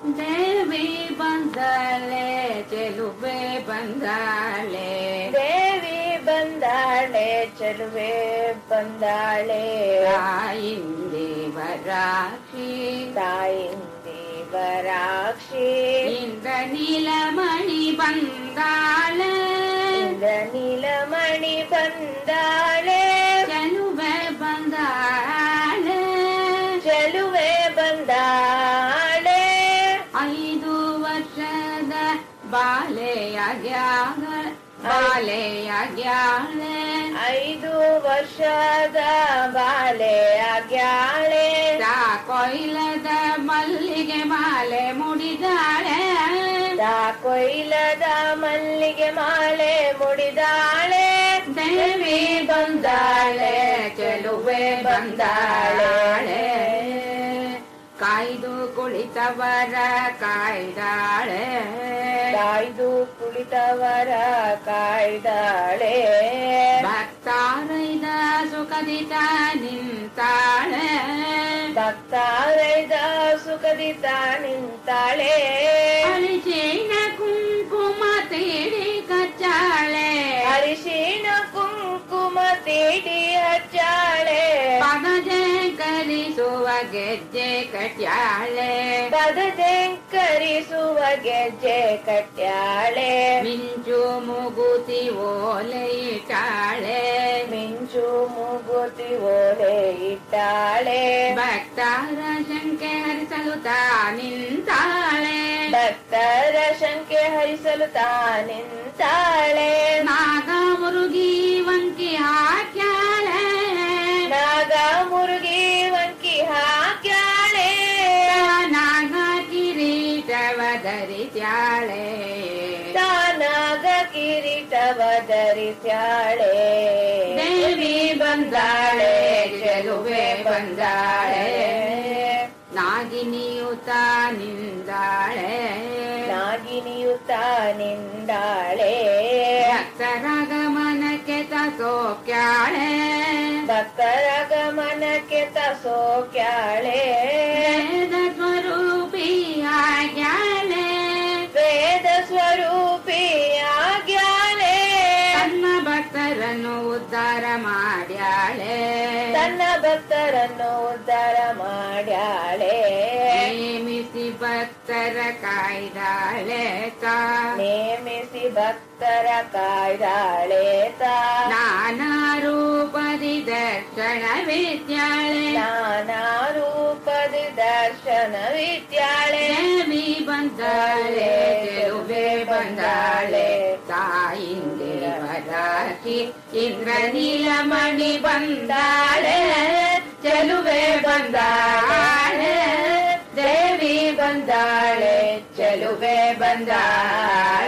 ी बङ्गले चलुवे बले देवी बन्दाले चलुवे बले आयक्षी तान् दे बक्षी धनीलमणि बलेन्दीलमणि बले ಬಾಲೆಯಾಗ್ಯಾಗ ಬಾಲೆಯಾಗ್ಯಾಳೆ. ಐದು ವರ್ಷದ ಬಾಲೆ ಆಗ್ಯಾಳೆ ತಾ ಕೊಯ್ಲದ ಮಲ್ಲಿಗೆ ಮಾಲೆ ಮುಡಿದಾಳೆ. ದಾ ಕೊಯ್ಲದ ಮಲ್ಲಿಗೆ ಮಾಲೆ ಮುಡಿದಾಳೆ. ದೇವಿ ಬಂದಾಳೆ ಚೆಲುವೆ ಬಂದಾಳೆ. ಕುಳಿತವರ ಕಾಯ್ದಾಳೆ ಕಾಯ್ದು ಕುಳಿತವರ ಕಾಯ್ದಾಳೆ ಭಕ್ತಾರೈದ ಸುಖದಿತ ನಿಂತಾಳೆ ಭಕ್ತಾರೈದ ಸುಖದಿತ ನಿಂತಾಳೆ ಅಳಿಚೇನ ಕುಂಕುಮ ತೀಡಿ ಕಚ್ಚಾಳೆ ಅರಿಶಿನ ಕುಂಕುಮ ತೀಡಿ ಹಚ್ಚಾಳೆ ಪದಜೆ ಕಲಿಸುವ ಗೆಜ್ಜೆ ಕಟ್ಯಾಳೆ ಪದಜಂಕರಿಸುವ ಗೆಜ್ಜೆ ಕಟ್ಯಾಳೆ ಮಿಂಚು ಮುಗುತಿ ಓಲೆ ಇಟ್ಟಾಳೆ ಮಿಂಚು ಮುಗುತಿ ಓಲೆ ಇಟ್ಟಾಳೆ ಭಕ್ತರ ಶಂಕೆ ಹರಿಸಲು ತಾ ನಿಂತಾಳೆ ಭಕ್ತರ ಶಂಕೆ ಹರಿಸಲು ತಾ ನಿಂತಾಳೆ ನಾಗ ಮುರುಗಿ ವಂಕಿ ಹಾಕ್ಯಾಳೆ ಧರಿಸ್ಯಾಳೆ ತಾನಾಗ ಕಿರೀಟವ ಧರಿಸ್ಯಾಳೆ ದೇವಿ ಬಂದಾಳೆ ಚೆಲುವೆ ಬಂದಾಳೆ ನಾಗಿನಿಯುತ ನಿಂದಾಳೆ ನಾಗಿನಿಯುತ ನಿಂದಾಳೆ ಭಕ್ತರ ಗಮನಕ್ಕೆ ತಸೋಕ್ಯಾಳೆ ಭಕ್ತರ ಗಮನಕ್ಕೆ ತಸೋಕ್ಯಾಳೆ ಉದ್ಧಾರ ಮಾಡ್ಯಾಳೆ ತನ್ನ ಭಕ್ತರನ್ನು ಉದ್ಧಾರ ಮಾಡ್ಯಾಳೆ ನೇಮಿಸಿ ಭಕ್ತರ ಕಾಯ್ದಾಳೆ ತಾ ನೇಮಿಸಿ ಭಕ್ತರ ಕಾಯ್ದಾಳೆ ತಾ ನಾನಾ ರೂಪದಿ ದರ್ಶನ ವಿದ್ಯಾಳೆ ನಾನಾ ರೂಪದ ದರ್ಶನ ವಿದ್ಯಾಳೆ ದೇವಿ ಬಂದಾಳೆ ಚೆಲುವೆ ಬಂದಾಳೆ ತಾಯಿಂದೆ ವರಾಕಿ ಇಂದ್ರ ನೀಲಮಣಿ ಬಂದಾಳೆ ಚೆಲುವೆ ಬಂದಾಳೆ ದೇವಿ ಬಂದಾಳೆ ಚೆಲುವೆ ಬಂದಾಳೆ